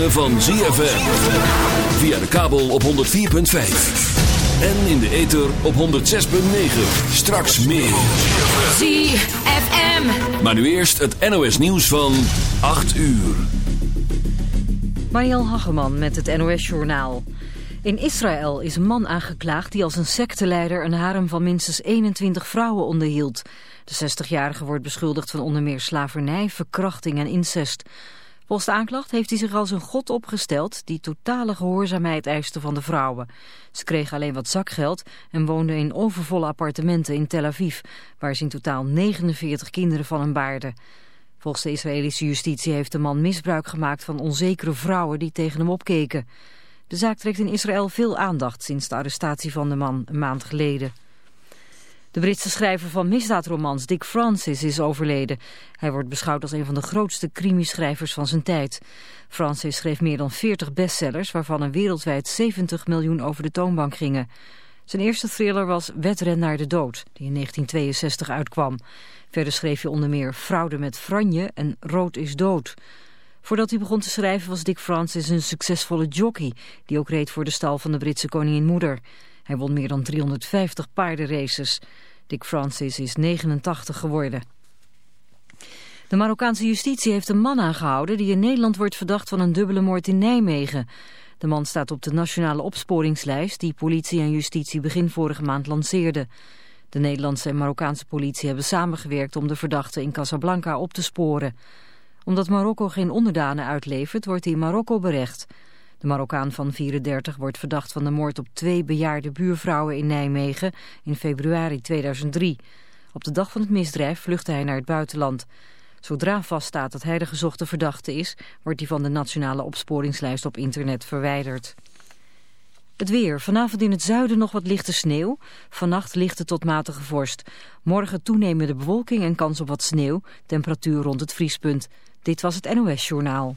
Ritme van ZFM. Via de kabel op 104.5. En in de ether op 106.9. Straks meer. ZFM. Maar nu eerst het NOS nieuws van 8 uur. Mariel Hageman met het NOS Journaal. In Israël is een man aangeklaagd die als een secteleider een harem van minstens 21 vrouwen onderhield. De 60-jarige wordt beschuldigd van onder meer slavernij, verkrachting en incest. Volgens de aanklacht heeft hij zich als een god opgesteld die totale gehoorzaamheid eiste van de vrouwen. Ze kregen alleen wat zakgeld en woonden in overvolle appartementen in Tel Aviv, waar ze in totaal 49 kinderen van hem baarden. Volgens de Israëlische justitie heeft de man misbruik gemaakt van onzekere vrouwen die tegen hem opkeken. De zaak trekt in Israël veel aandacht sinds de arrestatie van de man een maand geleden. De Britse schrijver van misdaadromans Dick Francis is overleden. Hij wordt beschouwd als een van de grootste crimischrijvers van zijn tijd. Francis schreef meer dan 40 bestsellers, waarvan er wereldwijd 70 miljoen over de toonbank gingen. Zijn eerste thriller was Wedren naar de dood, die in 1962 uitkwam. Verder schreef hij onder meer Fraude met Franje en Rood is dood. Voordat hij begon te schrijven was Dick Francis een succesvolle jockey... die ook reed voor de stal van de Britse koningin moeder. Hij won meer dan 350 paardenraces. Dick Francis is 89 geworden. De Marokkaanse justitie heeft een man aangehouden... die in Nederland wordt verdacht van een dubbele moord in Nijmegen. De man staat op de nationale opsporingslijst... die politie en justitie begin vorige maand lanceerden. De Nederlandse en Marokkaanse politie hebben samengewerkt... om de verdachte in Casablanca op te sporen omdat Marokko geen onderdanen uitlevert, wordt hij in Marokko berecht. De Marokkaan van 34 wordt verdacht van de moord op twee bejaarde buurvrouwen in Nijmegen in februari 2003. Op de dag van het misdrijf vluchtte hij naar het buitenland. Zodra vaststaat dat hij de gezochte verdachte is, wordt hij van de nationale opsporingslijst op internet verwijderd. Het weer. Vanavond in het zuiden nog wat lichte sneeuw. Vannacht lichte tot matige vorst. Morgen toenemende bewolking en kans op wat sneeuw. Temperatuur rond het vriespunt. Dit was het NOS Journaal.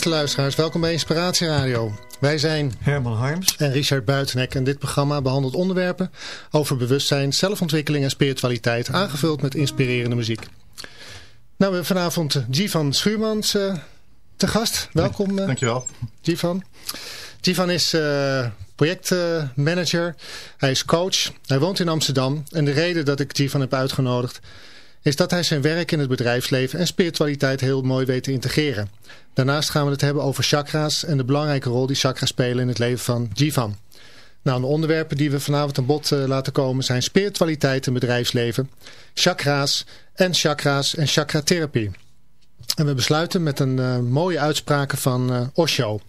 Beste luisteraars, welkom bij Inspiratie Radio. Wij zijn Herman Harms. en Richard Buitenek en dit programma behandelt onderwerpen over bewustzijn, zelfontwikkeling en spiritualiteit, aangevuld met inspirerende muziek. Nou, we hebben vanavond Jivan Schuurmans eh, te gast. Welkom eh, Dankjewel. Jivan. Jivan is eh, projectmanager, hij is coach, hij woont in Amsterdam en de reden dat ik Jivan heb uitgenodigd is dat hij zijn werk in het bedrijfsleven en spiritualiteit heel mooi weet te integreren. Daarnaast gaan we het hebben over chakra's en de belangrijke rol die chakra's spelen in het leven van Jivan. Nou, de onderwerpen die we vanavond aan bod eh, laten komen zijn spiritualiteit en bedrijfsleven, chakra's en chakra's en chakratherapie. En we besluiten met een eh, mooie uitspraken van eh, Osho.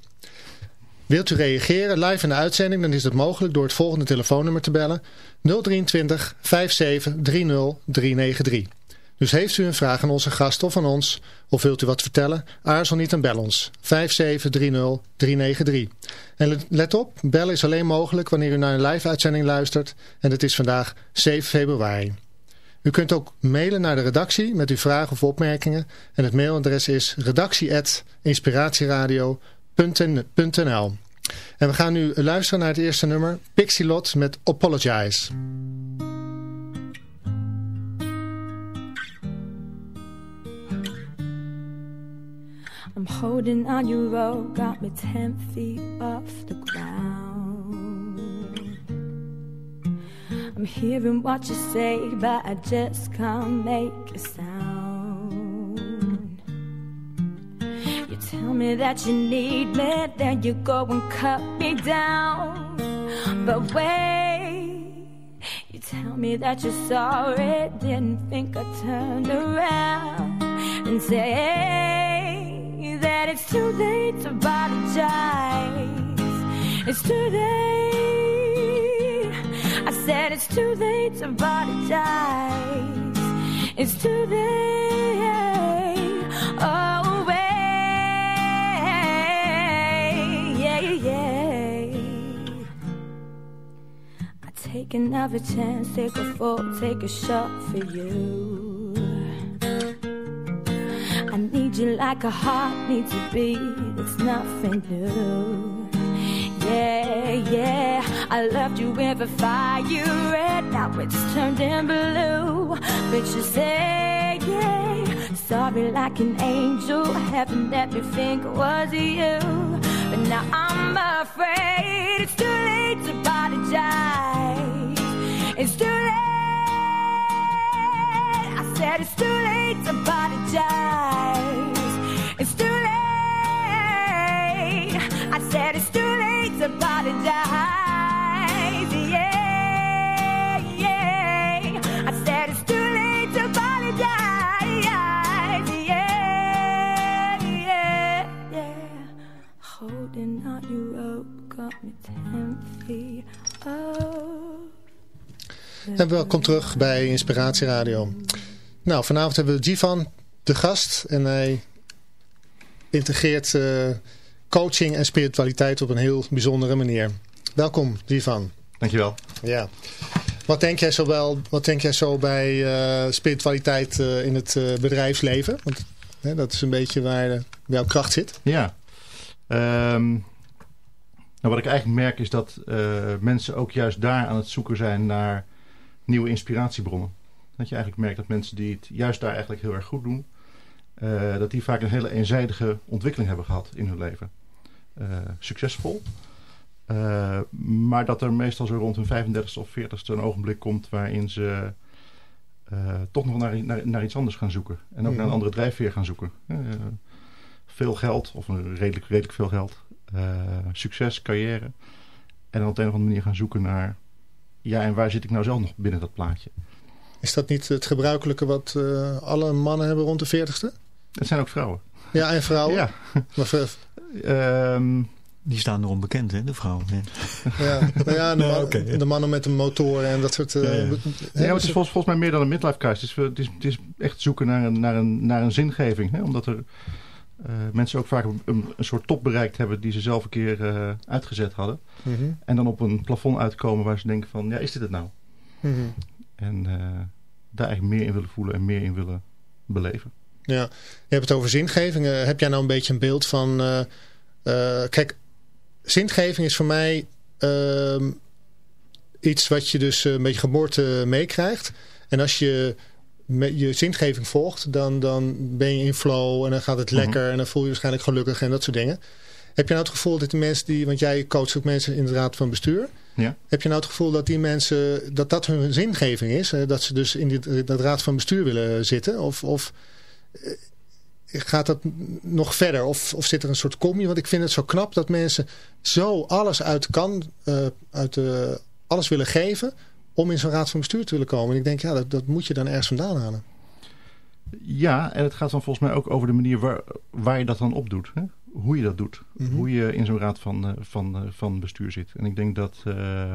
Wilt u reageren live in de uitzending, dan is dat mogelijk door het volgende telefoonnummer te bellen 023 57 30 393. Dus heeft u een vraag aan onze gast of aan ons, of wilt u wat vertellen, aarzel niet en bel ons. 5730 393. En let op, bellen is alleen mogelijk wanneer u naar een live uitzending luistert en het is vandaag 7 februari. U kunt ook mailen naar de redactie met uw vragen of opmerkingen. En het mailadres is redactie.inspiratieradio.nl En we gaan nu luisteren naar het eerste nummer, Pixie Lot met Apologize. I'm holding on your rope, got me ten feet off the ground. I'm hearing what you say, but I just can't make a sound. You tell me that you need me, then you go and cut me down. But wait, you tell me that you're sorry, didn't think I turned around and say that it's too late to apologize. It's too late. I said it's too late to apologize. It's too late. Oh, wait. Yeah, yeah. I take another chance, take a fall, take a shot for you. I need you like a heart needs a beat. It's nothing new. Yeah, yeah. I loved you with a fire red. Now it's turned in blue. But you say, yeah. Sorry, like an angel. Heaven it was you. But now I'm afraid it's too late to apologize. It's too late. I said it's too late to apologize. En welkom terug bij Inspiratie Radio. Nou, vanavond hebben we Jivan, de gast. En hij integreert uh, coaching en spiritualiteit op een heel bijzondere manier. Welkom, Jivan. Dankjewel. Ja. Wat denk jij zo, wel, wat denk jij zo bij uh, spiritualiteit uh, in het bedrijfsleven? Want hè, dat is een beetje waar jouw kracht zit. Ja. Um, nou, wat ik eigenlijk merk is dat mensen ook juist daar aan het zoeken zijn naar nieuwe inspiratiebronnen. Dat je eigenlijk merkt dat mensen die het juist daar eigenlijk heel erg goed doen, uh, dat die vaak een hele eenzijdige ontwikkeling hebben gehad in hun leven. Uh, succesvol. Uh, maar dat er meestal zo rond hun 35ste of 40ste een ogenblik komt waarin ze toch nog naar, naar, naar, iets anders gaan zoeken. En ook naar een andere drijfveer gaan zoeken. veel geld, of een redelijk, redelijk veel geld. Succes, carrière. En dan op een of andere manier gaan zoeken naar ja, en waar zit ik nou zelf nog binnen dat plaatje? Is dat niet het gebruikelijke wat uh, alle mannen hebben rond de veertigste? Het zijn ook vrouwen. Ja, en vrouwen? Ja. Maar, um, die staan erom bekend, hè, de vrouwen. Ja, nou ja, de, man, okay, ja. de, mannen met een motor en dat soort... Uh, ja, ja. ja het is volgens, volgens mij meer dan een midlife crisis. Het is, het is echt zoeken naar een, naar een, naar een zingeving. Hè? Omdat er uh, mensen ook vaak een, een, soort top bereikt hebben die ze zelf een keer uh, uitgezet hadden. Mm -hmm. En dan op een plafond uitkomen waar ze denken van, ja, is dit het nou? Mm -hmm. En uh, daar eigenlijk meer in willen voelen en meer in willen beleven. Ja, je hebt het over zingeving. heb jij nou een beetje een beeld van... kijk, zingeving is voor mij ehm, iets wat je dus een beetje geboorte meekrijgt. En als je je zingeving volgt, dan, dan ben je in flow en dan gaat het lekker en dan voel je je waarschijnlijk gelukkig en dat soort dingen. Heb je nou het gevoel dat de mensen die, want jij coacht ook mensen in de raad van bestuur. Ja. Heb je nou het gevoel dat die mensen, dat dat hun zingeving is? Dat ze dus in die, dat raad van bestuur willen zitten? Of, of gaat dat nog verder? Of, of zit er een soort combi? Want ik vind het zo knap dat mensen zo alles uit kan, uh, uit uh, alles willen geven om in zo'n raad van bestuur te willen komen. En ik denk, ja, dat, dat moet je dan ergens vandaan halen. Ja, en het gaat dan volgens mij ook over de manier waar, waar je dat dan op doet. Hè? Hoe je dat doet. Mm -hmm. Hoe je in zo'n raad van, uh, van, uh, van bestuur zit. En ik denk dat uh,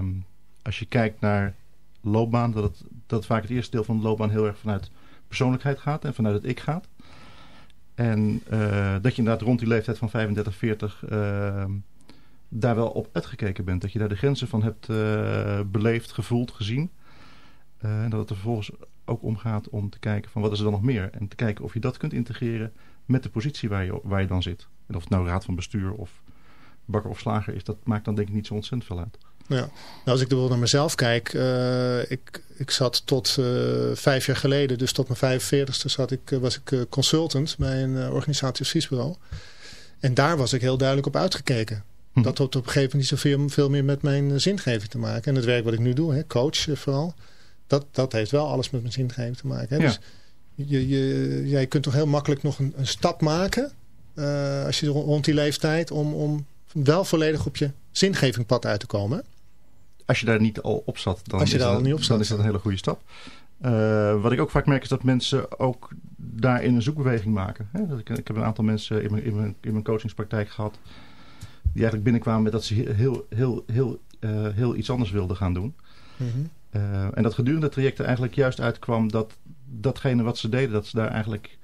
als je kijkt naar loopbaan, dat, het, dat vaak het eerste deel van de loopbaan heel erg vanuit persoonlijkheid gaat en vanuit het ik gaat. En eh, dat je inderdaad rond die leeftijd van 35, 40 daar wel op uitgekeken bent. Dat je daar de grenzen van hebt uh, beleefd, gevoeld, gezien. en dat het er vervolgens ook om gaat om te kijken van wat is er dan nog meer. En te kijken of je dat kunt integreren met de positie waar je, waar je dan zit. En of het nou raad van bestuur of bakker of slager is, dat maakt dan denk ik niet zo ontzettend veel uit. Ja. Nou, als ik bijvoorbeeld naar mezelf kijk, uh, ik, ik zat tot vijf jaar geleden, dus tot mijn 45ste zat ik, was ik consultant bij een organisatieadviesbureau. En daar was ik heel duidelijk op uitgekeken. Hm. Dat had op een gegeven moment niet zoveel veel meer met mijn zingeving te maken. En het werk wat ik nu doe, hè, coach vooral, dat, dat heeft wel alles met mijn zingeving te maken. Hè. Ja. Dus je, je, jij kunt toch heel makkelijk nog een, een stap maken, als je rond die leeftijd, om, om wel volledig op je zingevingpad uit te komen als je daar niet al op zat, dan, is, dat, niet op zat, dan is dat een hele goede stap. Uh, wat ik ook vaak merk is dat mensen ook daarin een zoekbeweging maken. Hè? Dat ik, ik, heb een aantal mensen in mijn, in, mijn, in mijn coachingspraktijk gehad... die eigenlijk binnenkwamen met dat ze heel, heel, heel, uh, heel iets anders wilden gaan doen. Mm -hmm. uh, en dat gedurende het traject er eigenlijk juist uitkwam dat datgene wat ze deden... dat ze daar eigenlijk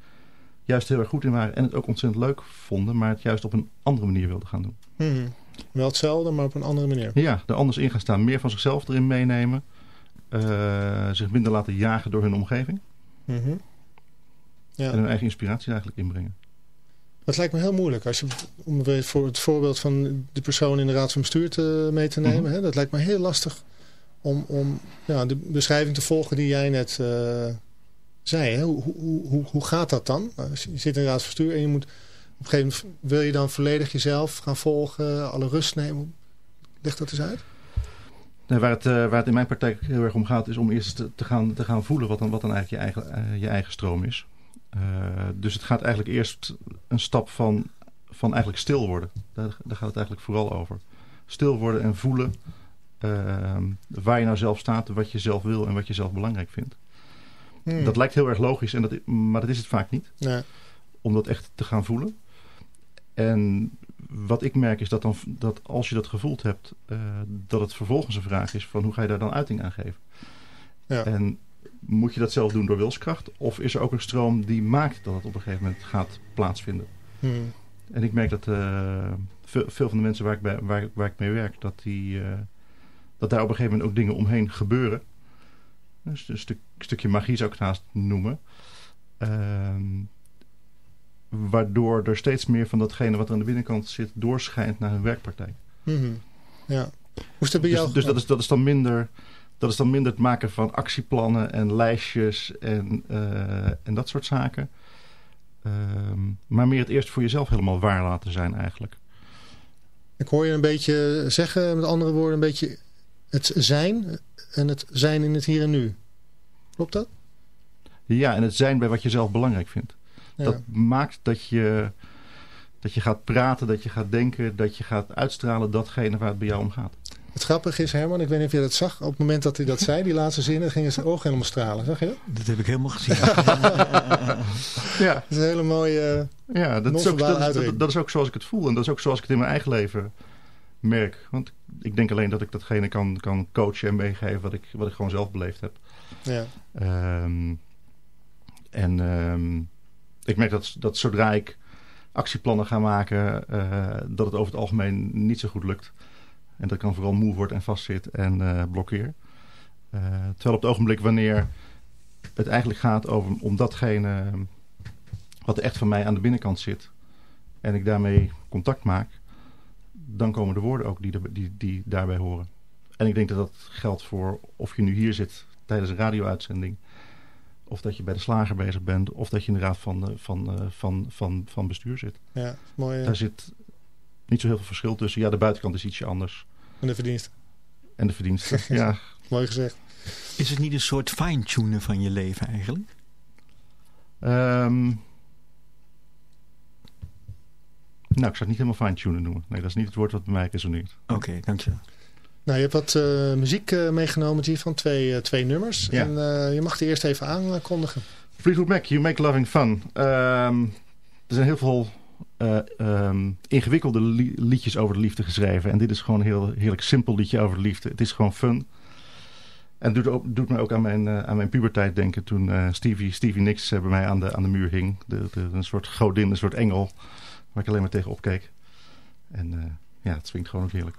juist heel erg goed in waren en het ook ontzettend leuk vonden... maar het juist op een andere manier wilden gaan doen. Mm -hmm. Wel hetzelfde, maar op een andere manier. Ja, er anders in gaan staan. Meer van zichzelf erin meenemen. Uh, zich minder laten jagen door hun omgeving. Mm -hmm. ja. En hun eigen inspiratie eigenlijk inbrengen. Dat lijkt me heel moeilijk. Als je, om voor het voorbeeld van de persoon in de raad van bestuur te, mee te nemen. Mm -hmm. hè, dat lijkt me heel lastig om, om ja, de beschrijving te volgen die jij net uh, zei. Hè? Hoe, hoe, hoe, hoe gaat dat dan? Als je zit in de raad van bestuur en je moet op een gegeven moment wil je dan volledig jezelf gaan volgen, alle rust nemen. Leg dat eens uit. Nee, waar, het, uh, waar het in mijn praktijk heel erg om gaat, is om eerst te, te gaan, te gaan voelen wat dan, wat dan eigenlijk je eigen, uh, je eigen stroom is. Uh, dus het gaat eigenlijk eerst een stap van, van eigenlijk stil worden. Daar, daar gaat het eigenlijk vooral over. Stil worden en voelen waar je nou zelf staat, wat je zelf wil en wat je zelf belangrijk vindt. Hmm. Dat lijkt heel erg logisch, en dat, maar dat is het vaak niet. Nee. Om dat echt te gaan voelen. En wat ik merk is dat, dan, dat als je dat gevoeld hebt, uh, dat het vervolgens een vraag is van hoe ga je daar dan uiting aan geven. Ja. En moet je dat zelf doen door wilskracht? Of is er ook een stroom die maakt dat het op een gegeven moment gaat plaatsvinden? Hmm. En ik merk dat uh, veel, veel, van de mensen waar ik, bij, waar, waar ik mee werk, dat, die, uh, dat daar op een gegeven moment ook dingen omheen gebeuren. Dus een stuk, stukje magie zou ik het haast noemen. Ehm, waardoor er steeds meer van datgene wat er aan de binnenkant zit doorschijnt naar hun werkpraktijk. Mm -hmm. Ja. Hoe is dat bij dus? Dus dat is, dat is dan minder... Dat is dan minder het maken van actieplannen en lijstjes en, uh, en dat soort zaken. Um, maar meer het eerst voor jezelf helemaal waar laten zijn eigenlijk. Ik hoor je een beetje zeggen, met andere woorden, een beetje het zijn en het zijn in het hier en nu. Klopt dat? Ja, en het zijn bij wat je zelf belangrijk vindt. Dat maakt dat je, dat je gaat praten, dat je gaat denken, dat je gaat uitstralen datgene waar het bij jou om gaat. Het grappige is, Herman, ik weet niet of je dat zag. Op het moment dat hij dat zei, die laatste zinnen, gingen zijn ogen helemaal stralen. Zag je dat? Dat heb ik helemaal gezien. ja. Dat is een hele mooie Ja, dat is, ook, dat, is, dat, is ook zoals ik het voel. En dat is ook zoals ik het in mijn eigen leven merk. Want ik denk alleen dat ik datgene kan, kan coachen en meegeven wat ik, wat ik gewoon zelf beleefd heb. Ja. Um, en um, ik merk dat, dat zodra ik actieplannen ga maken, uh, dat het over het algemeen niet zo goed lukt. En dat ik dan vooral moe word en vastzit en uh, blokkeer. Uh, terwijl op het ogenblik wanneer het eigenlijk gaat over, om datgene wat echt van mij aan de binnenkant zit. En ik daarmee contact maak. Dan komen de woorden ook die, die, die daarbij horen. En ik denk dat dat geldt voor of je nu hier zit tijdens een radio-uitzending of dat je bij de slager bezig bent, of dat je in de raad van, eh, van, eh, van, van, van bestuur zit. Ja, mooi. Daar zit niet zo heel veel verschil tussen. Ja, de buitenkant is ietsje anders. En de verdiensten. En de verdiensten, ja. Mooi gezegd. Is het niet een soort fine-tunen van je leven eigenlijk? Um, nou, ik zou het niet helemaal fine-tunen noemen. Nee, dat is niet het woord wat bij mij resoneert. Oké, okay, dankjewel. Nou, je hebt wat uh, muziek uh, meegenomen, G, van twee, uh, twee nummers. Ja. En je mag die eerst even aankondigen. Fleetwood Mac, You Make Loving Fun. Um, er zijn heel veel um, ingewikkelde li liedjes over de liefde geschreven. En dit is gewoon een heel heerlijk simpel liedje over de liefde. Het is gewoon fun. En doet, doet me ook aan mijn, aan mijn puberteit denken toen Stevie, Stevie Nicks bij mij aan de, aan de muur hing. De, de, een soort godin, een soort engel. Waar ik alleen maar tegen opkeek. En ja, het swingt gewoon ook heerlijk.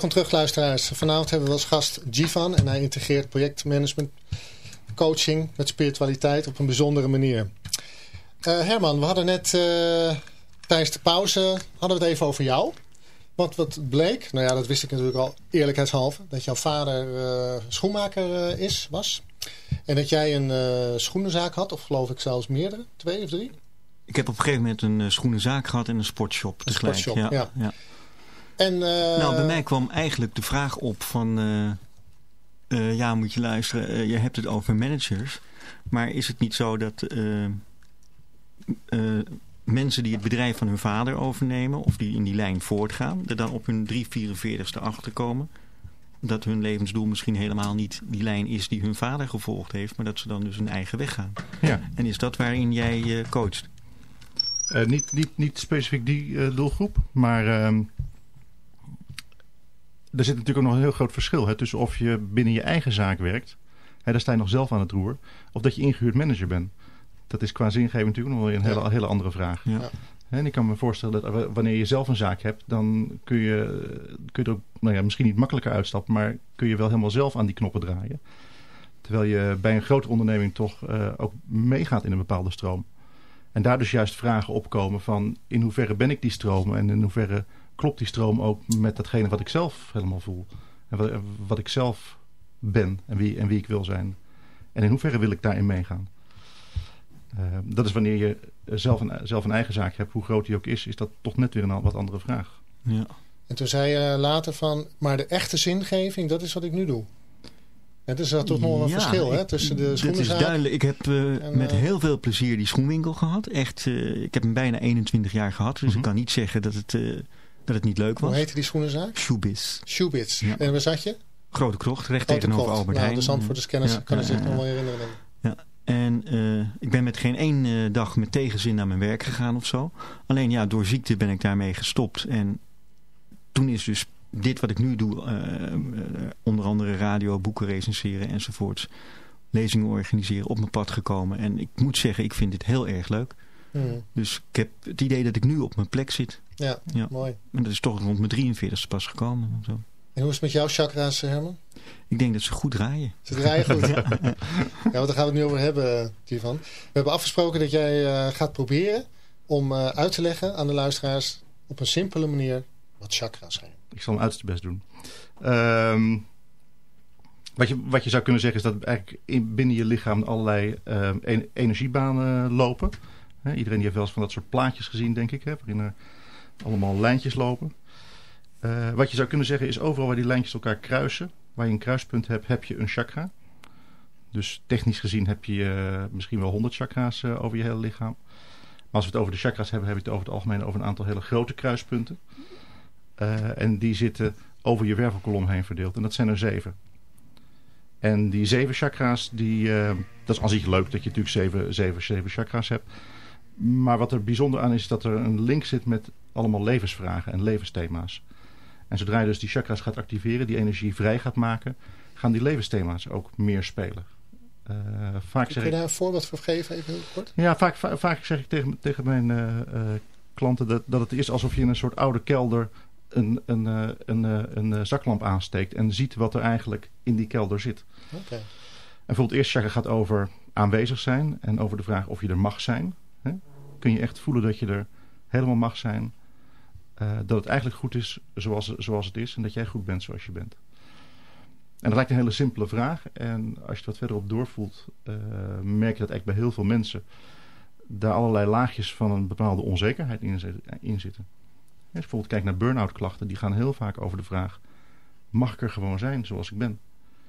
Welkom terug luisteraars. Vanavond hebben we als gast Jivan en hij integreert projectmanagement coaching met spiritualiteit op een bijzondere manier. Uh, Herman, we hadden net uh, tijdens de pauze hadden we het even over jou. Want wat bleek, nou ja, dat wist ik natuurlijk al eerlijkheidshalve, dat jouw vader uh, schoenmaker is, was. En dat jij een schoenenzaak had, of geloof ik zelfs meerdere, twee of drie? Ik heb op een gegeven moment een schoenenzaak gehad en een sportshop Een sportshop, ja. ja. ja. En, nou, bij mij kwam eigenlijk de vraag op van... Uh, ja, moet je luisteren. Uh, je hebt het over managers. Maar is het niet zo dat uh, mensen die het bedrijf van hun vader overnemen... of die in die lijn voortgaan... er dan op hun 344ste achterkomen... dat hun levensdoel misschien helemaal niet die lijn is die hun vader gevolgd heeft... maar dat ze dan dus hun eigen weg gaan. Ja. En is dat waarin jij coacht? niet, niet, niet specifiek die doelgroep, maar ehm, er zit natuurlijk ook nog een heel groot verschil hè, tussen of je binnen je eigen zaak werkt, hè, daar sta je nog zelf aan het roer, of dat je ingehuurd manager bent. Dat is qua zingeving natuurlijk nog wel een hele, hele andere vraag. Ja. En ik kan me voorstellen dat wanneer je zelf een zaak hebt, dan kun je, kun je er ook, nou ja, misschien niet makkelijker uitstappen, maar kun je wel helemaal zelf aan die knoppen draaien. Terwijl je bij een grotere onderneming toch uh, ook meegaat in een bepaalde stroom. En daar dus juist vragen opkomen van in hoeverre ben ik die stroom en in hoeverre klopt die stroom ook met datgene wat ik zelf helemaal voel. En wat, wat ik zelf ben en wie, en wie ik wil zijn. En in hoeverre wil ik daarin meegaan. Uh, dat is wanneer je zelf een, zelf een eigen zaak hebt, hoe groot die ook is, is dat toch net weer een wat andere vraag. Ja. En toen zei je later van, maar de echte zingeving, dat is wat ik nu doe. Het is dat toch nog wel een verschil hè, tussen de schoenenzaak... Dat is duidelijk. Ik heb uh, met uh, heel veel plezier die schoenwinkel gehad. Echt, uh, ik heb hem bijna 21 jaar gehad. Dus -hmm. ik kan niet zeggen dat het dat het niet leuk was. Hoe heette die schoenenzaak? Shoebits. Shoebits. Ja. En waar zat je? Grote Krocht, recht Grote tegenover krocht. Albert Heijn. Nou, de ja, kunnen ja, zich nog wel herinneren. Ja. En uh, ik ben met geen één uh, dag met tegenzin naar mijn werk gegaan of zo. Alleen ja, door ziekte ben ik daarmee gestopt. En toen is dus dit wat ik nu doe, uh, onder andere radio, boeken recenseren enzovoorts, lezingen organiseren, op mijn pad gekomen. En ik moet zeggen, ik vind dit heel erg leuk. Hmm. Dus ik heb het idee dat ik nu op mijn plek zit. Ja, ja. mooi. En dat is toch rond mijn 43ste pas gekomen. Zo. En hoe is het met jouw chakra's, Herman? Ik denk dat ze goed draaien. Ze draaien goed? ja. ja, want daar gaan we het nu over hebben, hiervan. We hebben afgesproken dat jij uh, gaat proberen om uh, uit te leggen aan de luisteraars op een simpele manier wat chakra's zijn. Ik zal mijn uiterste best doen. Um, wat, je, wat je zou kunnen zeggen is dat eigenlijk in, binnen je lichaam allerlei uh, energiebanen lopen. He, iedereen die heeft wel eens van dat soort plaatjes gezien, denk ik. Hè, waarin er allemaal lijntjes lopen. Uh, wat je zou kunnen zeggen is overal waar die lijntjes elkaar kruisen, waar je een kruispunt hebt, heb je een chakra. Dus technisch gezien heb je uh, misschien wel 100 chakra's uh, over je hele lichaam. Maar als we het over de chakras hebben, heb ik het over het algemeen over een aantal hele grote kruispunten. en die zitten over je wervelkolom heen verdeeld. En dat zijn er zeven. En die zeven chakra's, die, dat is zich leuk dat je natuurlijk zeven, zeven, zeven chakra's hebt. Maar wat er bijzonder aan is dat er een link zit met allemaal levensvragen en levensthema's. En zodra je dus die chakras gaat activeren, die energie vrij gaat maken, gaan die levensthema's ook meer spelen. Uh, vaak Kun je daar een voorbeeld voor geven, even heel kort? Ja, vaak, vaak, vaak zeg ik tegen, tegen mijn uh, uh, klanten dat, dat het is alsof je in een soort oude kelder een, een, een, een, zaklamp aansteekt en ziet wat er eigenlijk in die kelder zit. Okay. En bijvoorbeeld het eerste chakra gaat over aanwezig zijn en over de vraag of je er mag zijn. Hè? Kun je echt voelen dat je er helemaal mag zijn. Uh, dat het eigenlijk goed is zoals, zoals het is en dat jij goed bent zoals je bent. En dat lijkt een hele simpele vraag. En als je wat verderop doorvoelt, uh, merk je dat eigenlijk bij heel veel mensen daar allerlei laagjes van een bepaalde onzekerheid in, in zitten. Als bijvoorbeeld kijkt naar burn-out klachten, die gaan heel vaak over de vraag: mag ik er gewoon zijn zoals ik ben?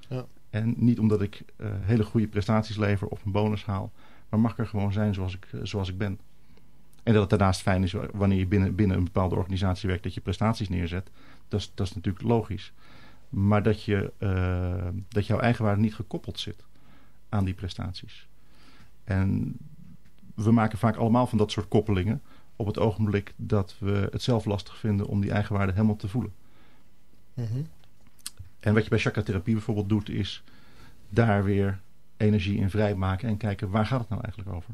Ja. En niet omdat ik uh, hele goede prestaties lever of een bonus haal, maar mag ik er gewoon zijn zoals ik, zoals ik ben. En dat het daarnaast fijn is wanneer je binnen, binnen een bepaalde organisatie werkt dat je prestaties neerzet. Dat is, dat is natuurlijk logisch. Maar dat, je, uh, dat jouw eigenwaarde niet gekoppeld zit aan die prestaties. En we maken vaak allemaal van dat soort koppelingen op het ogenblik dat we het zelf lastig vinden om die eigenwaarde helemaal te voelen. Mm -hmm. En wat je bij chakra-therapie bijvoorbeeld doet, is daar weer energie in vrijmaken en kijken waar gaat het nou eigenlijk over.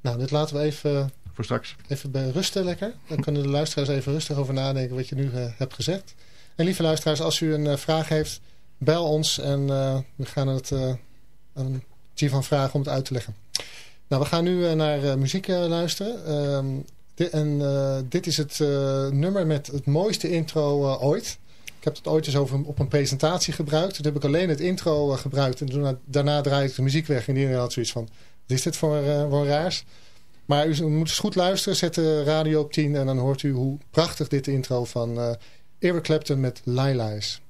Nou, dit laten we even voor straks. Even rusten lekker. Dan kunnen de luisteraars even rustig over nadenken wat je nu hebt gezegd. En lieve luisteraars, als u een vraag heeft, bel ons en we gaan het aan van vragen om het uit te leggen. Nou, we gaan nu naar muziek luisteren. Ehm, en dit is het nummer met het mooiste intro ooit. Ik heb het ooit eens over, op een presentatie gebruikt. Toen heb ik alleen het intro gebruikt. En daarna draaide ik de muziek weg. En iedereen had zoiets van, wat is dit voor, uh, voor raars? Maar u, moet eens goed luisteren. Zet de radio op 10. En dan hoort u hoe prachtig dit intro van uh, Eric Clapton met Laila is.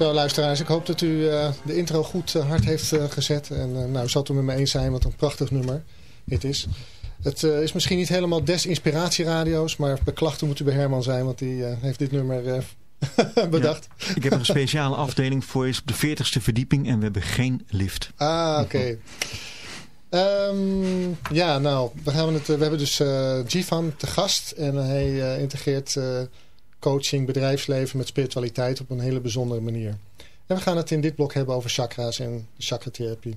Zo, luisteraars, ik hoop dat u uh, de intro goed uh, hard heeft uh, gezet. En nou, zal het met me eens zijn wat een prachtig nummer dit is. Het is misschien niet helemaal des inspiratieradio's, maar bij klachten moet u bij Herman zijn, want die heeft dit nummer bedacht. Ja, ik heb een speciale afdeling voor is op de 40ste verdieping en we hebben geen lift. Ah, oké. Okay. Um, ja, nou, we, gaan het, we hebben dus Jivan te gast en hij integreert coaching, bedrijfsleven met spiritualiteit op een hele bijzondere manier. En we gaan het in dit blok hebben over chakra's en chakratherapie.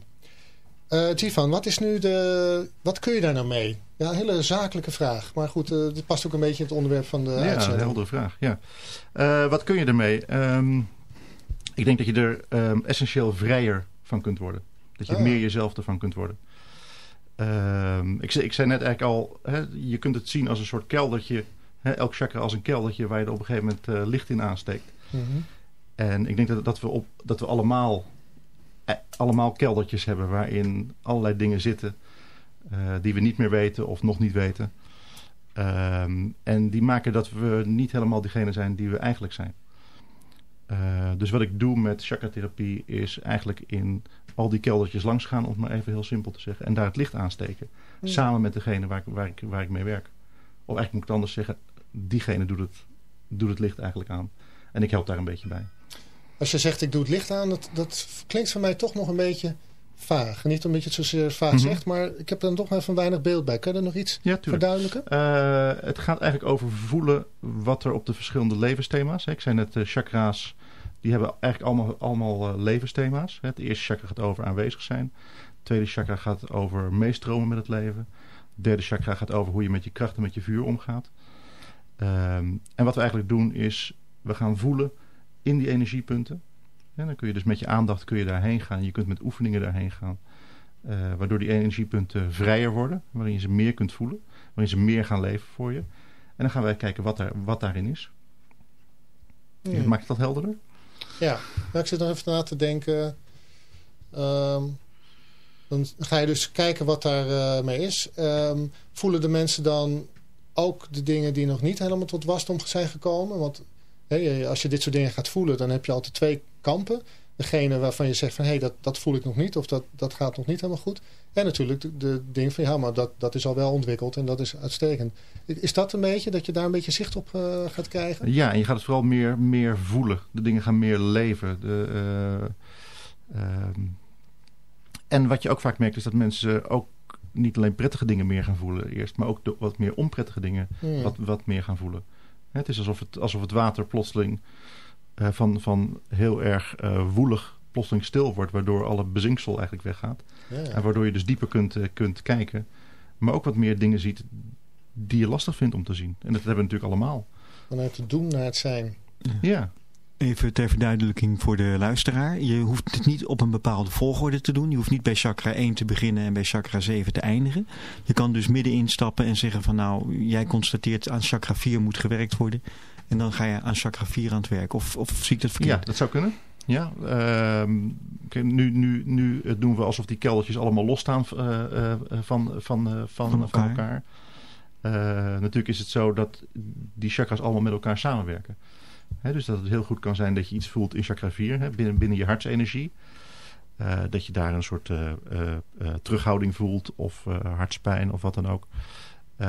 Uh, Jivan, wat is nu de... Wat kun je daar nou mee? Ja, een hele zakelijke vraag. Maar goed, uh, dit past ook een beetje in het onderwerp van de ja, uitzending. Ja, heldere vraag. Ja. Uh, wat kun je ermee? Um, ik denk dat je er um, essentieel vrijer van kunt worden. Dat je ah. meer jezelf ervan kunt worden. Um, ik, ik, zei net eigenlijk al, hè, je kunt het zien als een soort keldertje. Hè, elk chakra als een keldertje waar je er op een gegeven moment uh, licht in aansteekt. Mm -hmm. En ik denk dat, dat, we, op, dat we allemaal, eh, allemaal keldertjes hebben waarin allerlei dingen zitten. Uh, die we niet meer weten of nog niet weten. Um, en die maken dat we niet helemaal diegene zijn die we eigenlijk zijn. Uh, dus wat ik doe met chakratherapie is eigenlijk in al die keldertjes langs gaan, om het maar even heel simpel te zeggen. En daar het licht aansteken. Ja. Samen met degene waar ik, waar, ik, waar ik mee werk. Of eigenlijk moet ik het anders zeggen, diegene doet het, doet het licht eigenlijk aan. En ik help daar een beetje bij. Als je zegt ik doe het licht aan, dat, dat klinkt voor mij toch nog een beetje vaag. Niet omdat je het zozeer vaag mm -hmm. zegt, maar ik heb er toch even weinig beeld bij. Kan je er nog iets ja, verduidelijken? Uh, het gaat eigenlijk over voelen wat er op de verschillende levensthema's. Hè. Ik zei net uh, chakra's, die hebben eigenlijk allemaal, allemaal uh, levensthema's. Het eerste chakra gaat over aanwezig zijn. Het tweede chakra gaat over meestromen met het leven. Het derde chakra gaat over hoe je met je kracht en met je vuur omgaat. Um, en wat we eigenlijk doen is, we gaan voelen in die energiepunten. En dan kun je dus met je aandacht kun je daarheen gaan. Je kunt met oefeningen daarheen gaan. Uh, waardoor die energiepunten vrijer worden. Waarin je ze meer kunt voelen. Waarin ze meer gaan leven voor je. En dan gaan wij kijken wat, daar, wat daarin is. Ja. Maakt dat helderder? Ja, nou, ik zit nog even na te denken. Um, dan ga je dus kijken wat daar uh, mee is. Um, voelen de mensen dan ook de dingen die nog niet helemaal tot wasdom zijn gekomen? Want als je dit soort dingen gaat voelen, dan heb je altijd twee kampen. Degene waarvan je zegt van hé, hey, dat, dat voel ik nog niet of dat, dat gaat nog niet helemaal goed. En natuurlijk de, de ding van ja, maar dat, dat is al wel ontwikkeld en dat is uitstekend. Is dat een beetje, dat je daar een beetje zicht op uh, gaat krijgen? Ja, en je gaat het vooral meer, meer voelen. De dingen gaan meer leven. De, uh, uh, en wat je ook vaak merkt is dat mensen ook niet alleen prettige dingen meer gaan voelen eerst, maar ook de, wat meer onprettige dingen wat, wat meer gaan voelen. Het is alsof het, alsof het water plotseling uh, van, van heel erg uh, woelig plotseling stil wordt, waardoor alle bezinksel eigenlijk weggaat. Ja. En waardoor je dus dieper kunt, uh, kunt kijken, maar ook wat meer dingen ziet die je lastig vindt om te zien. En dat hebben we natuurlijk allemaal. Vanuit het doen naar het zijn. Ja. Even ter verduidelijking voor de luisteraar. Je hoeft het niet op een bepaalde volgorde te doen. Je hoeft niet bij chakra 1 te beginnen en bij chakra 7 te eindigen. Je kan dus midden instappen en zeggen van nou, jij constateert aan chakra 4 moet gewerkt worden. En dan ga je aan chakra 4 aan het werk. Of, of zie ik dat verkeerd? Ja, dat zou kunnen. Ja, uh, nu, nu, nu doen we alsof die keldertjes allemaal losstaan uh, uh, van, van, van, van elkaar. Van elkaar. natuurlijk is het zo dat die chakras allemaal met elkaar samenwerken. He, dus dat het heel goed kan zijn dat je iets voelt in chakra 4, he, binnen, binnen je hartsenergie. Uh, dat je daar een soort uh, uh, terughouding voelt of hartspijn of wat dan ook.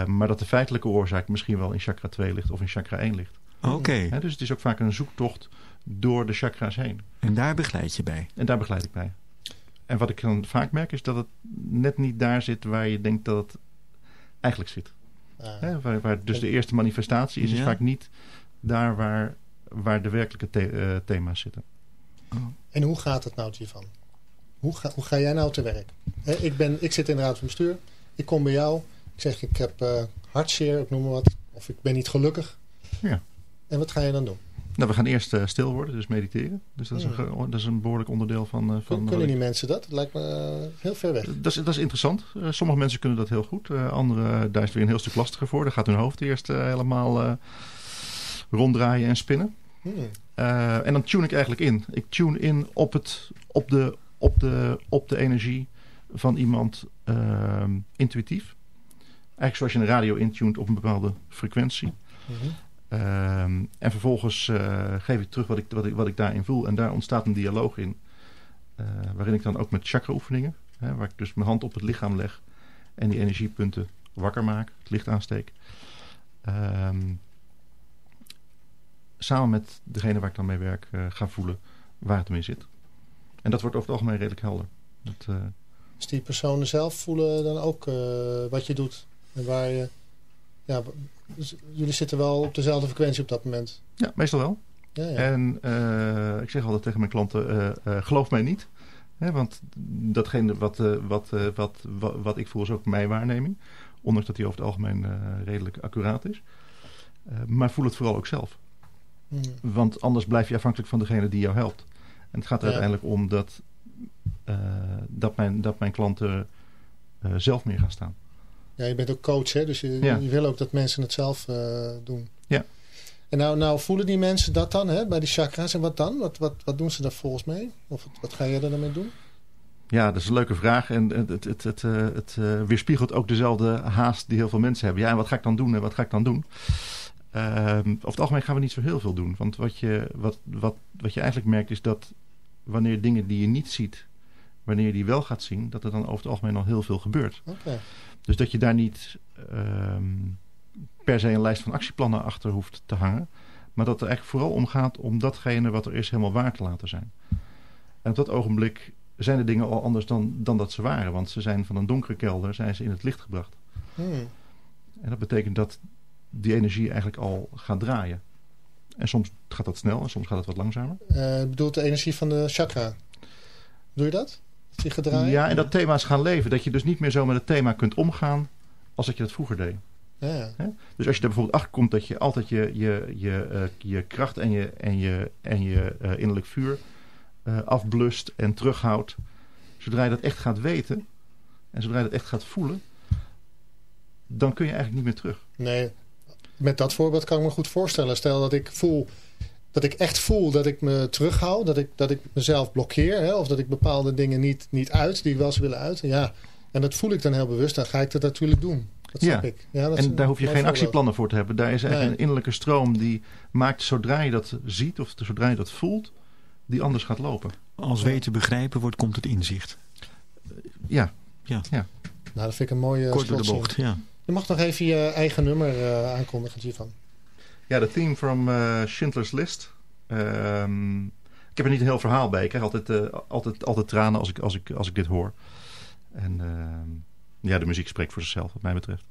maar dat de feitelijke oorzaak misschien wel in chakra 2 ligt of in chakra 1 ligt. Oké. Okay. Dus het is ook vaak een zoektocht door de chakra's heen. En daar begeleid je bij? En daar begeleid ik bij. En wat ik dan vaak merk is dat het net niet daar zit waar je denkt dat het eigenlijk zit. Ah. waar, waar, dus de eerste manifestatie is, is vaak niet daar waar waar de werkelijke the uh, thema's zitten. Oh. En hoe gaat het nou hiervan? Hoe ga, hoe ga jij nou te werk? He, ik, ben, ik zit in de raad van bestuur. Ik kom bij jou. Ik zeg ik heb uh, hartzeer, ik noem maar wat. Of ik ben niet gelukkig. Ja. En wat ga je dan doen? Nou, we gaan eerst uh, stil worden, dus mediteren. Dus dat is, ja. een, dat is een behoorlijk onderdeel van... Uh, van kunnen die mensen dat? Dat lijkt me uh, heel ver weg. Dat is, dat is interessant. sommige mensen kunnen dat heel goed. Anderen, daar is het weer een heel stuk lastiger voor. Daar gaat hun hoofd eerst helemaal ronddraaien en spinnen. Hmm. Uh, en dan tune ik eigenlijk in. Ik tune in op, het, op, de, op, de, op de energie van iemand uh, intuïtief. Eigenlijk zoals je een radio intunt op een bepaalde frequentie. Mm -hmm. Ehm, en vervolgens uh, geef ik terug wat ik, wat, ik, wat ik daarin voel. En daar ontstaat een dialoog in. Uh, waarin ik dan ook met chakra oefeningen, hè, waar ik dus mijn hand op het lichaam leg en die energiepunten wakker maak, het licht aansteek. Um, samen met degene waar ik dan mee werk uh, ga voelen waar het hem in zit. En dat wordt over het algemeen redelijk helder. Dat, dus die personen zelf voelen dan ook wat je doet en waar je... Ja, dus jullie zitten wel op dezelfde frequentie op dat moment? Ja, meestal wel. Ja, ja. En uh, ik zeg altijd tegen mijn klanten, uh, uh, geloof mij niet. Hè, want datgene wat, wat, wat, wat, wat, ik voel is ook mijn waarneming. Ondanks dat die over het algemeen redelijk accuraat is. maar voel het vooral ook zelf. Hmm. Want anders blijf je afhankelijk van degene die jou helpt. En het gaat er ja. uiteindelijk om dat, dat, mijn, dat mijn klanten zelf meer gaan staan. Ja, je bent ook coach, hè? dus je, ja. je wil ook dat mensen het zelf uh, doen. Ja. En nou, nou voelen die mensen dat dan, hè, bij die chakra's. En wat dan? Wat, wat, wat doen ze daar volgens mee? Of wat, wat ga jij er dan mee doen? Ja, dat is een leuke vraag. En het, het, het, het, het weerspiegelt ook dezelfde haast die heel veel mensen hebben. Ja, en wat ga ik dan doen en wat ga ik dan doen? Uh, over het algemeen gaan we niet zo heel veel doen. Want wat je, wat, wat, wat je eigenlijk merkt is dat wanneer dingen die je niet ziet... wanneer je die wel gaat zien... dat er dan over het algemeen al heel veel gebeurt. Oké. Dus dat je daar niet um, per se een lijst van actieplannen achter hoeft te hangen. Maar dat het eigenlijk vooral om gaat om datgene wat er is helemaal waar te laten zijn. En op dat ogenblik zijn de dingen al anders dan, dan dat ze waren. Want ze zijn van een donkere kelder zijn ze in het licht gebracht. Hmm. En dat betekent dat die energie eigenlijk al gaat draaien. En soms gaat dat snel en soms gaat het wat langzamer. Uh, bedoelt de energie van de chakra. Doe je dat? Ja, en dat thema's gaan leven. Dat je dus niet meer zo met het thema kunt omgaan als dat je dat vroeger deed. Ja. Dus als je er bijvoorbeeld achter komt dat je altijd je, je, je, uh, je kracht en je, en je, en je uh, innerlijk vuur afblust en terughoudt. Zodra je dat echt gaat weten en zodra je dat echt gaat voelen, dan kun je eigenlijk niet meer terug. Nee, met dat voorbeeld kan ik me goed voorstellen. Stel dat ik voel dat ik echt voel dat ik me terughoud. Dat ik, dat ik mezelf blokkeer. Hè, of dat ik bepaalde dingen niet, niet uit die ik wel zou willen uiten. Ja, en dat voel ik dan heel bewust. Dan ga ik dat natuurlijk doen. Dat ja. ik. Ja, dat en daar hoef je geen actieplannen voor te hebben. Daar is eigenlijk nee. een innerlijke stroom die maakt zodra je dat ziet of zodra je dat voelt, die anders gaat lopen. Als weten begrijpen wordt, komt het inzicht. Ja. Ja. ja. Nou, dat vind ik een mooie Kort door de bocht, ja. Je mag nog even je eigen nummer uh, aankondigen, hiervan. Ja, de theme from uh, Schindler's List. Um, ik heb er niet een heel verhaal bij. Ik krijg altijd, uh, altijd, altijd tranen als ik, als, ik, als ik dit hoor. En uh, ja, de muziek spreekt voor zichzelf, wat mij betreft.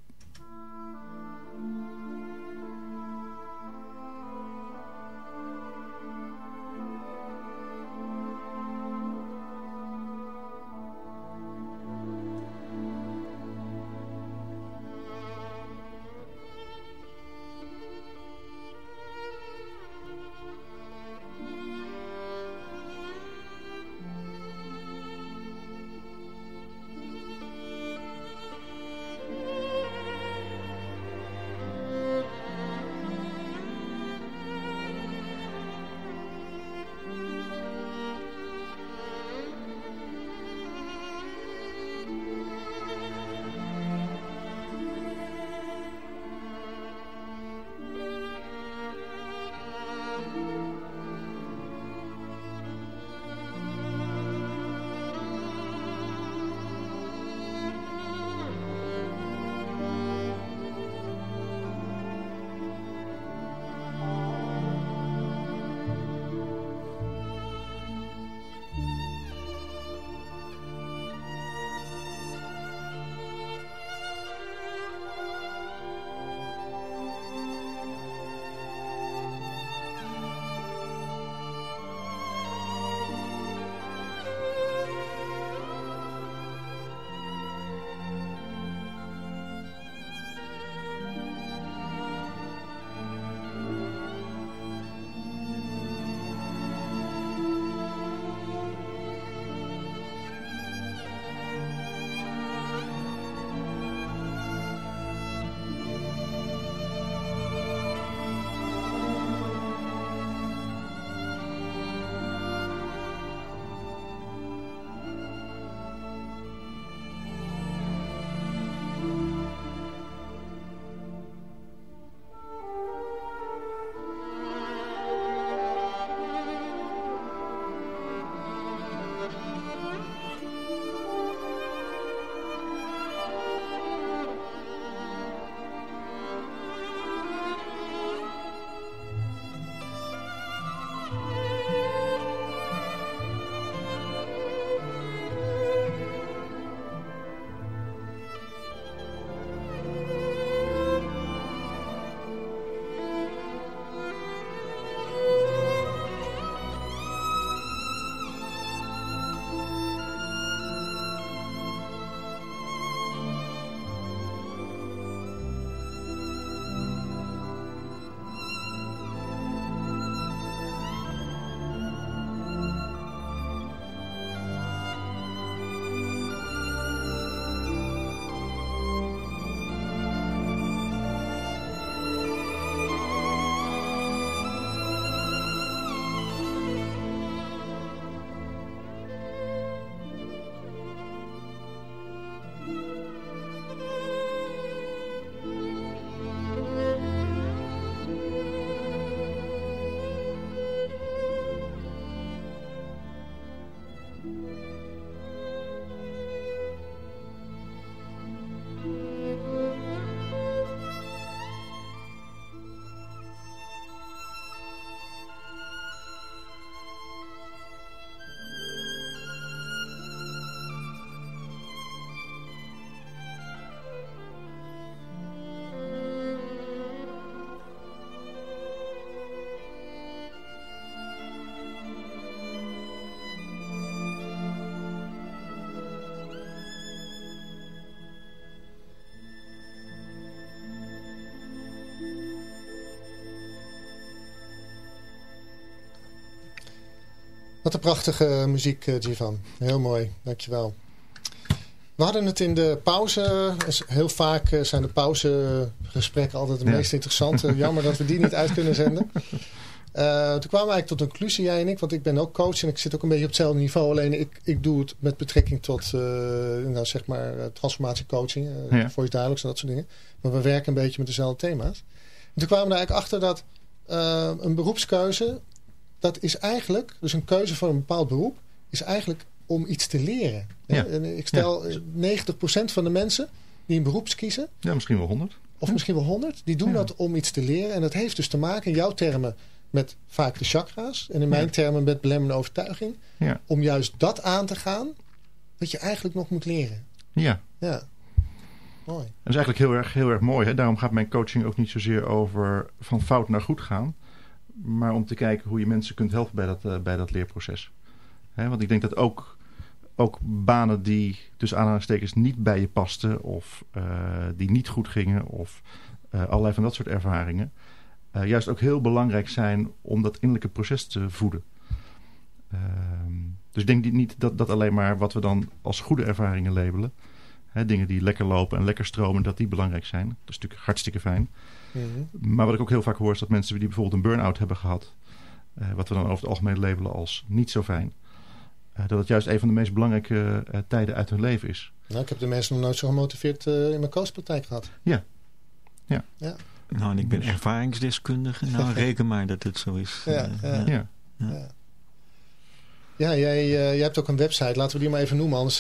Wat een prachtige muziek, uh, Jivan. Heel mooi, dankjewel. We hadden het in de pauze. Heel vaak eh, zijn de pauzegesprekken altijd het meest interessante. Jammer dat we die niet uit kunnen zenden. Uh, toen kwamen we eigenlijk tot een conclusie, jij en ik. Want ik ben ook coach en ik zit ook een beetje op hetzelfde niveau. Alleen ik, ik doe het met betrekking tot uh, nou, zeg maar, transformatiecoaching. Ja. Voice dialogues en dat soort dingen. Maar we werken een beetje met dezelfde thema's. En toen kwamen we er eigenlijk achter dat een beroepskeuze... dat is eigenlijk, dus een keuze voor een bepaald beroep... is eigenlijk om iets te leren. Ja. En ik stel ja. 90% van de mensen die een beroeps kiezen... Ja, misschien wel 100. Of misschien wel 100. Die doen dat om iets te leren. En dat heeft dus te maken in jouw termen met vaak de chakra's. En in mijn termen met belemmerende overtuiging. Om juist dat aan te gaan wat je eigenlijk nog moet leren. Ja. Ja. Mooi. Dat is eigenlijk heel erg, heel erg mooi. Hè? Daarom gaat mijn coaching ook niet zozeer over van fout naar goed gaan. Maar om te kijken hoe je mensen kunt helpen bij dat, uh, bij dat leerproces. Hè? Want ik denk dat ook ook banen die tussen aanhalingstekens niet bij je pasten of uh, die niet goed gingen of uh, allerlei van dat soort ervaringen. Juist ook heel belangrijk zijn om dat innerlijke proces te voeden. Ehm, dus ik denk niet dat, dat alleen maar wat we dan als goede ervaringen labelen. Hè, dingen die lekker lopen en lekker stromen, dat die belangrijk zijn. Dat is natuurlijk hartstikke fijn. Mm -hmm. Maar wat ik ook heel vaak hoor is dat mensen die bijvoorbeeld een burn-out hebben gehad. wat we dan over het algemeen labelen als niet zo fijn uh, dat het juist een van de meest belangrijke uh, tijden uit hun leven is. Nou, ik heb de mensen nog nooit zo gemotiveerd uh, in mijn coachpraktijk gehad. Ja. ja. ja. Nou, en ik ben ervaringsdeskundige. Nou, reken maar dat het zo is. Ja, ja. ja. ja. ja jij, jij hebt ook een website. Laten we die maar even noemen, anders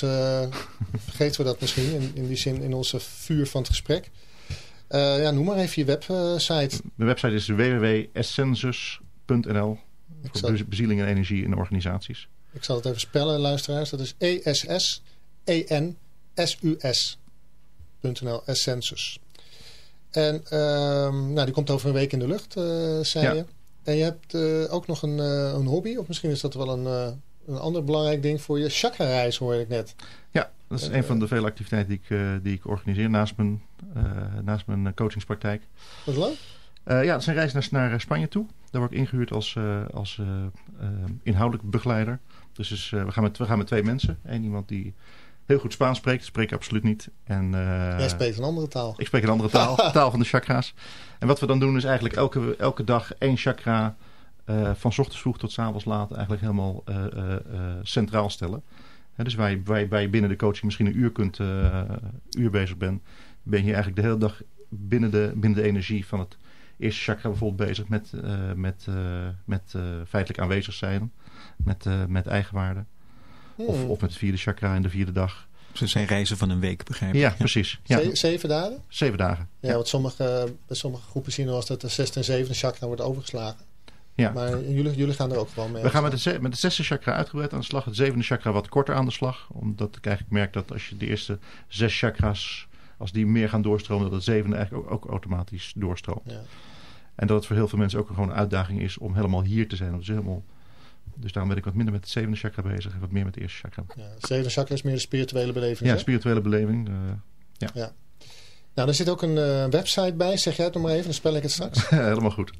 vergeten we dat misschien. In, in die zin, in onze vuur van het gesprek. Ja, noem maar even je website. De website is www.essensus.nl voor bezieling en energie in organisaties. Ik zal het even spellen, luisteraars. Dat is E-S-S-E-N-S-U-S.nl, Essensus. En um, nou, die komt over een week in de lucht, uh, zei ja. je. En je hebt uh, ook nog een, uh, een hobby, of misschien is dat wel een, een ander belangrijk ding voor je. Chakra-reis hoorde ik net. Ja, dat is een van de vele activiteiten die ik, die ik organiseer naast mijn, naast mijn coachingspraktijk. Wat leuk. ja, dat is een reis naar, naar Spanje toe. Daar word ik ingehuurd als, als inhoudelijk begeleider. Dus, dus uh, we, gaan met, we gaan met twee mensen. Eén iemand die heel goed Spaans spreekt. Spreek ik absoluut niet. En, uh, Jij spreekt een andere taal. Ik spreek een andere taal. taal van de chakra's. En wat we dan doen is eigenlijk elke, elke dag één chakra... Uh, van ochtends vroeg tot s avonds laat eigenlijk helemaal centraal stellen. He, dus waar je, waar, je, waar je binnen de coaching misschien een uur, kunt, uur bezig bent... ben je eigenlijk de hele dag binnen de, binnen de energie van het eerste chakra bijvoorbeeld bezig... met, met, met feitelijk aanwezig zijn met, uh, met eigenwaarde. Hmm. Of, of met het vierde chakra in de vierde dag. Ze zijn reizen van een week, begrijp ik. Ja, precies. Ja. zeven dagen? Zeven dagen. Ja, ja. want sommige, bij sommige groepen zien we als dat de zesde en zevende chakra wordt overgeslagen. Ja. Maar jullie, jullie gaan er ook gewoon mee We gaan met, de, met het zesde chakra uitgebreid aan de slag. Het zevende chakra wat korter aan de slag. Omdat ik eigenlijk merk dat als je de eerste zes chakras... als die meer gaan doorstromen... dat het zevende eigenlijk ook, ook automatisch doorstroomt. Ja. En dat het voor heel veel mensen ook gewoon een uitdaging is... om helemaal hier te zijn. Dus helemaal dus daarom ben ik wat minder met het zevende chakra bezig en wat meer met het eerste chakra. Ja, het zevende chakra is meer de spirituele beleving. Ja, spirituele beleving. Uh, ja. ja. Nou, er zit ook een uh, website bij. Zeg jij het nog maar even, dan spel ik het straks. Helemaal goed.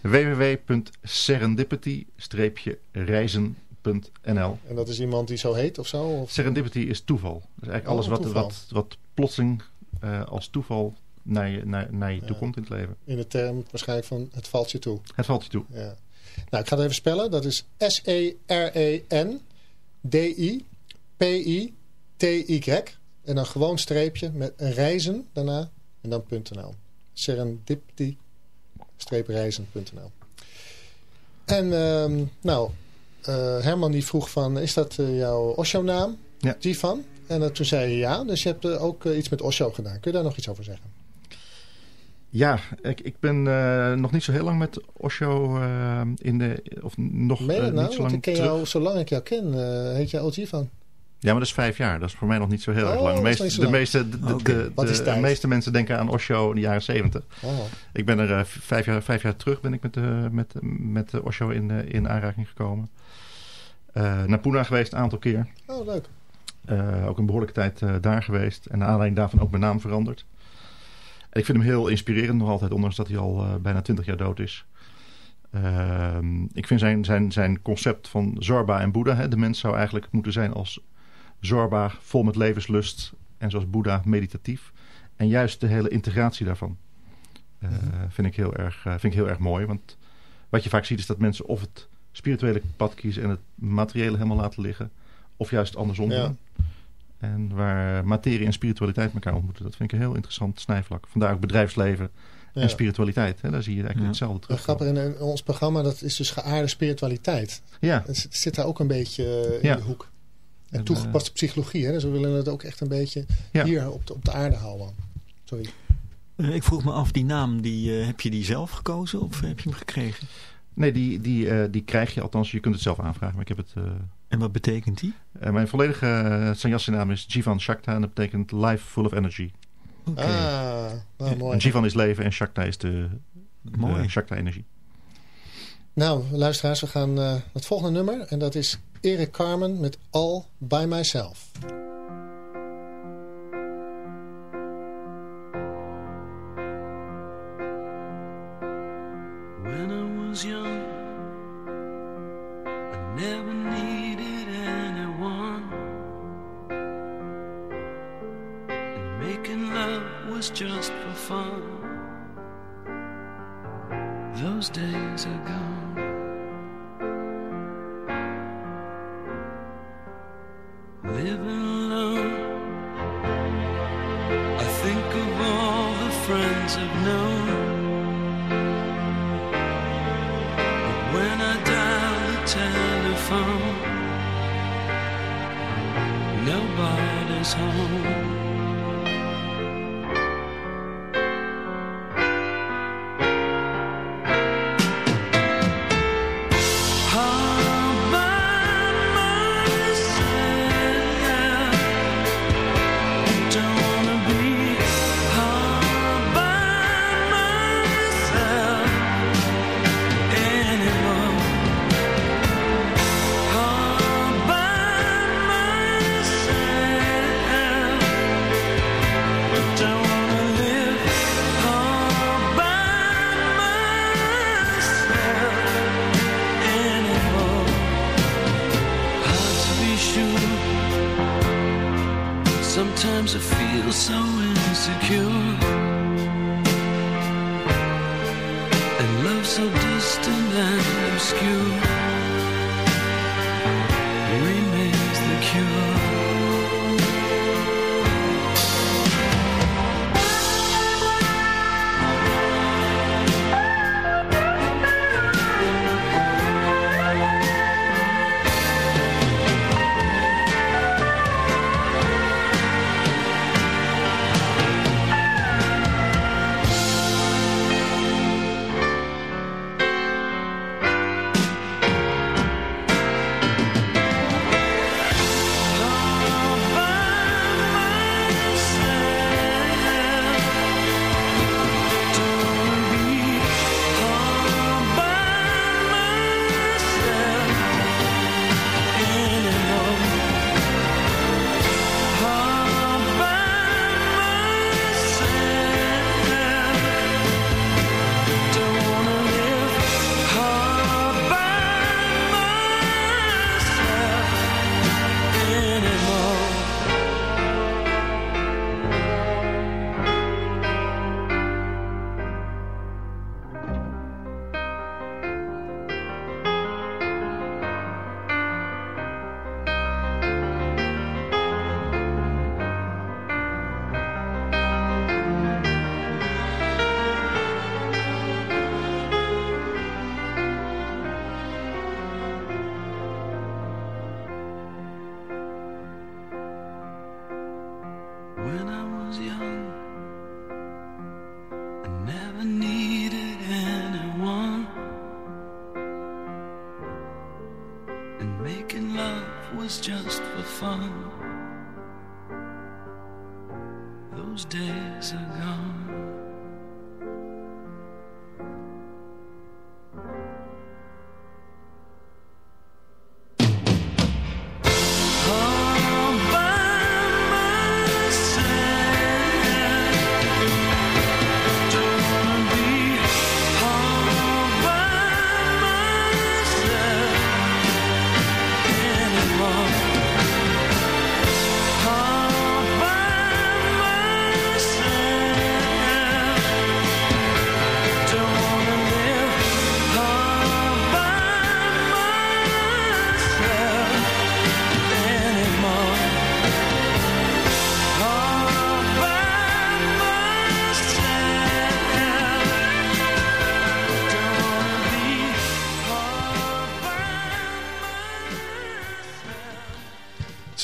www.serendipity-reizen.nl En dat is iemand die zo heet of zo? Of? Serendipity is toeval. Dus eigenlijk alles oh, wat, wat, wat plotseling uh, als toeval naar je, naar, naar je ja. toe komt in het leven. In de term waarschijnlijk van het valt je toe. Het valt je toe. Ja. Nou, ik ga het even spellen. Dat is S-E-R-E-N-D-I-P-I-T-Y. En dan gewoon streepje met een reizen daarna. En dan .nl. Serendipity-reizen.nl En um, nou, uh, Herman die vroeg van, is dat uh, jouw Osho-naam? Ja. Die van? En uh, toen zei je ja, dus je hebt ook iets met Osho gedaan. Kun je daar nog iets over zeggen? Ja, ik, ik ben uh, nog niet zo heel lang met Osho uh, in de... Of nog uh, nou? niet zo lang ik ken jou, zolang ik jou ken, heet jij OG van. Ja, maar dat is vijf jaar. Dat is voor mij nog niet zo heel oh, erg lang. De, meeste, de, meeste, de, okay. de, de, de meeste mensen denken aan Osho in de jaren zeventig. Oh. Ik ben er vijf, jaar, vijf jaar terug ben ik met, met, met Osho in, in aanraking gekomen. naar Pune geweest een aantal keer. Oh, leuk. ook een behoorlijke tijd daar geweest. En naar aanleiding daarvan ook mijn naam veranderd ik vind hem heel inspirerend nog altijd, ondanks dat hij al uh, bijna twintig jaar dood is. Ehm, ik vind zijn, zijn, zijn concept van Zorba en Boeddha. Hè, de mens zou eigenlijk moeten zijn als Zorba, vol met levenslust. En zoals Boeddha, meditatief. En juist de hele integratie daarvan uh, vind, ik heel erg, uh, vind ik heel erg mooi. Want wat je vaak ziet is dat mensen of het spirituele pad kiezen en het materiële helemaal laten liggen. Of juist andersom Ja. doen. En waar materie en spiritualiteit elkaar ontmoeten. Dat vind ik een heel interessant snijvlak. Vandaar ook bedrijfsleven Ja. en spiritualiteit. Hè? Daar zie je eigenlijk Ja. hetzelfde terug. grappig, in eh, ons programma dat is dus geaarde spiritualiteit. Ja, Het zit- daar ook een beetje eh, in de hoek. En En, toegepaste psychologie, hè? dus we willen het ook echt een beetje Ja. hier op de, op de aarde houden. Sorry. Eh, ik vroeg me af, die naam, die, eh, heb je die zelf gekozen of heb je hem gekregen? nee, die, die, eh, die krijg je. Althans, je kunt het zelf aanvragen. Maar ik heb het... eh, En wat betekent die? eh, mijn volledige uh, sannyasi naam is Jivan Shakta. En dat betekent life full of energy. Oké, Ah, nou, En mooi. Jivan is leven en Shakta is de, de mooi. Shakta-energie. Nou, luisteraars, we gaan naar het volgende nummer. En dat is Erik Carmen met All By Myself. When I dial the telephone, nobody's home.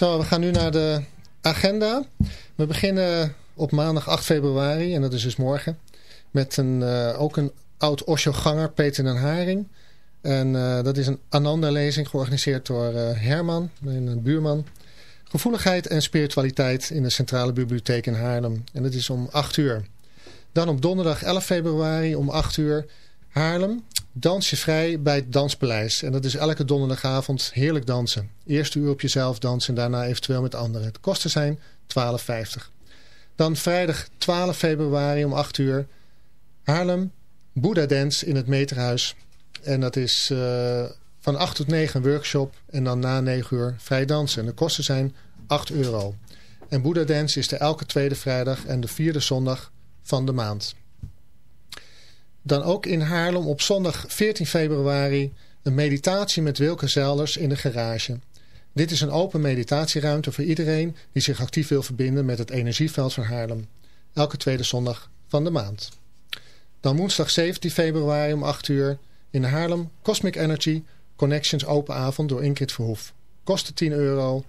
Zo, we gaan nu naar de agenda. We beginnen op maandag 8 februari, en dat is dus morgen, met een, uh, ook een oud Osho-ganger, Peter den Haring. En uh, dat is een Ananda-lezing georganiseerd door uh, Herman, een buurman. Gevoeligheid en spiritualiteit in de Centrale Bibliotheek in Haarlem. En dat is om 8 uur. Dan op donderdag 11 februari om 8 uur Haarlem. Dansje vrij bij het Danspaleis. En dat is elke donderdagavond heerlijk dansen. Eerste uur op jezelf dansen en daarna eventueel met anderen. De kosten zijn 12,50. Dan vrijdag 12 februari om 8 uur Haarlem. Boeddha Dance in het Meterhuis. En dat is uh, van 8 tot 9 een workshop. En dan na 9 uur vrij dansen. En de kosten zijn 8 euro. En Boeddha Dance is de elke tweede vrijdag en de vierde zondag van de maand. Dan ook in Haarlem op zondag 14 februari een meditatie met Wilke Zelders in de garage. Dit is een open meditatieruimte voor iedereen die zich actief wil verbinden met het energieveld van Haarlem. Elke tweede zondag van de maand. Dan woensdag 17 februari om 8 uur in Haarlem Cosmic Energy Connections open avond door Ingrid Verhoef. Kosten 10 euro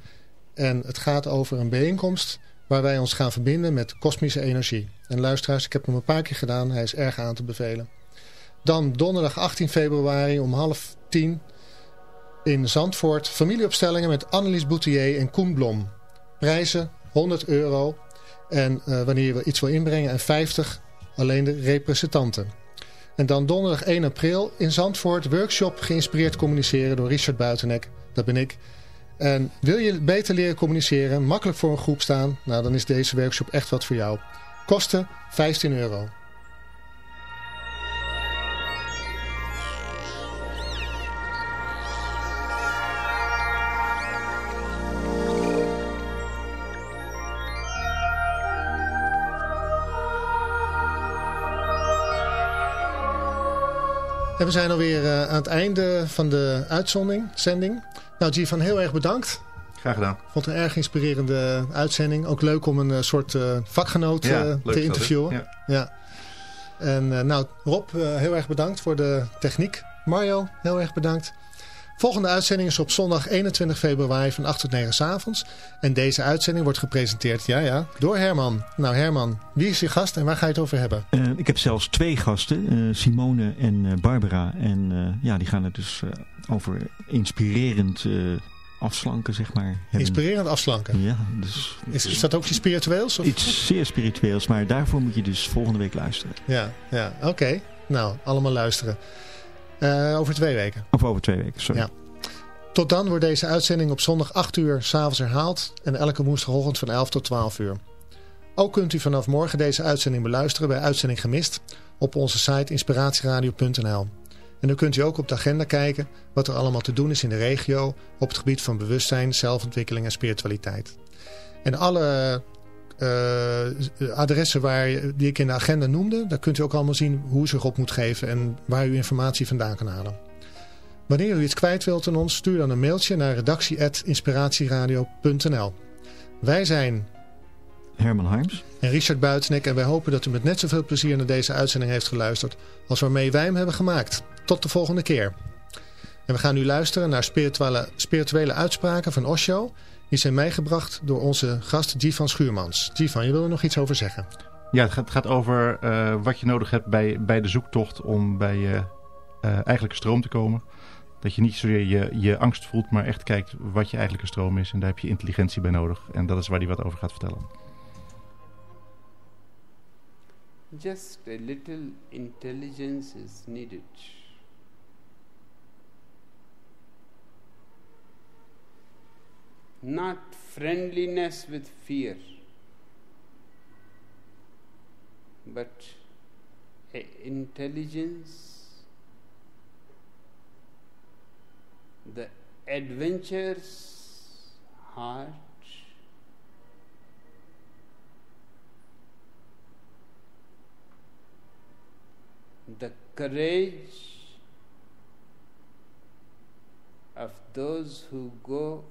en het gaat over een bijeenkomst waar wij ons gaan verbinden met kosmische energie. En luisteraars, ik heb hem een paar keer gedaan, hij is erg aan te bevelen. Dan donderdag 18 februari om half tien in Zandvoort familieopstellingen met Annelies Boutier en Koen Blom. Prijzen 100 euro en uh, wanneer je iets wil inbrengen en 50 alleen de representanten. En dan donderdag 1 april in Zandvoort workshop geïnspireerd communiceren door Richard Buitenek. Dat ben ik. En wil je beter leren communiceren, makkelijk voor een groep staan, nou dan is deze workshop echt wat voor jou. Kosten 15 euro. En we zijn alweer uh, aan het einde van de uitzending. Zending. Nou, van heel erg bedankt. Graag gedaan. Vond een erg inspirerende uitzending. Ook leuk om een uh, soort uh, vakgenoot ja, te interviewen. Ja. ja. En nou, Rob, heel erg bedankt voor de techniek. Mario, heel erg bedankt. Volgende uitzending is op zondag 21 februari van 8 tot 9 s avonds. En deze uitzending wordt gepresenteerd ja, ja, door Herman. Nou Herman, wie is je gast en waar ga je het over hebben? Uh, ik heb zelfs twee gasten, uh, Simone en uh, Barbara. En ja, die gaan het dus over inspirerend afslanken, zeg maar. Hebben. Inspirerend afslanken? Ja. Dus, is, is dat ook iets spiritueels? Of? Iets zeer spiritueels, maar daarvoor moet je dus volgende week luisteren. Ja, ja oké. Nou, allemaal luisteren. Uh, over twee weken. Of over twee weken, sorry. Ja. Tot dan wordt deze uitzending op zondag 8 uur s'avonds herhaald en elke woensdagochtend van 11 tot 12 uur. Ook kunt u vanaf morgen deze uitzending beluisteren bij Uitzending Gemist op onze site inspiratieradio.nl. En dan kunt u ook op de agenda kijken wat er allemaal te doen is in de regio op het gebied van bewustzijn, zelfontwikkeling en spiritualiteit. En alle uh, adressen waar, die ik in de agenda noemde, daar kunt u ook allemaal zien hoe u zich op moet geven en waar u informatie vandaan kan halen. Wanneer u iets kwijt wilt aan ons, stuur dan een mailtje naar redactie.inspiratieradio.nl Wij zijn Herman Harms en Richard Buitenek en wij hopen dat u met net zoveel plezier naar deze uitzending heeft geluisterd als waarmee wij hem hebben gemaakt. Tot de volgende keer. En we gaan nu luisteren naar spirituele, spirituele uitspraken van Osho. Die zijn meegebracht door onze gast Jivan Schuurmans. Jivan, je wil er nog iets over zeggen? Ja, het gaat, het gaat over uh, wat je nodig hebt bij, bij de zoektocht om bij je uh, eigenlijke stroom te komen. Dat je niet zozeer je, je angst voelt, maar echt kijkt wat je eigenlijke stroom is. En daar heb je intelligentie bij nodig. En dat is waar hij wat over gaat vertellen. Just a little intelligence is needed. Not friendliness with fear, but intelligence the adventurous heart the courage of those who go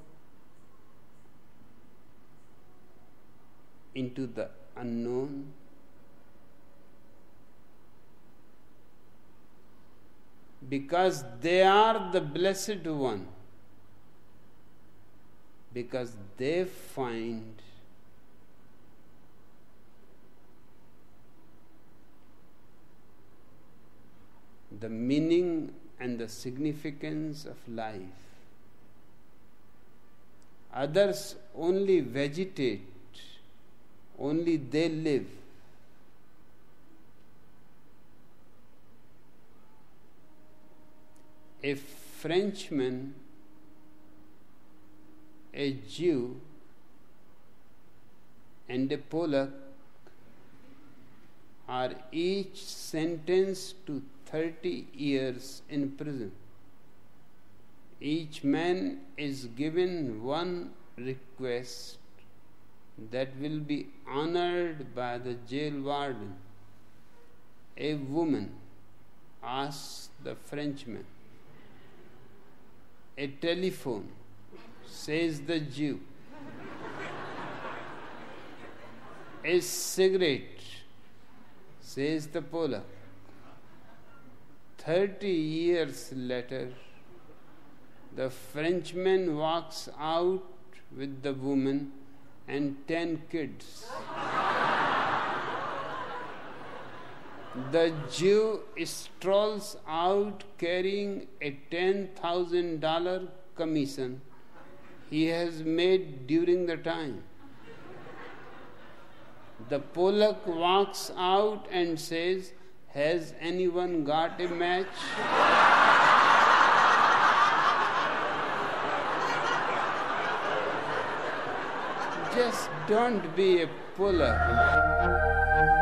into the unknown because they are the blessed one. because they find the meaning and the significance of life. Others only vegetate, only they live. A Frenchman, a Jew, and a Polak are each sentenced to 30 years in prison. Each man is given one request that will be honored by the jail warden. A woman asks the Frenchman. A telephone, says the Jew. A cigarette, says the Polak. Thirty years later, the Frenchman walks out with the woman and ten kids. the Jew strolls out carrying a $10,000 commission he has made during the time. The Polak walks out and says, Has anyone got a match? Just don't be a Polak.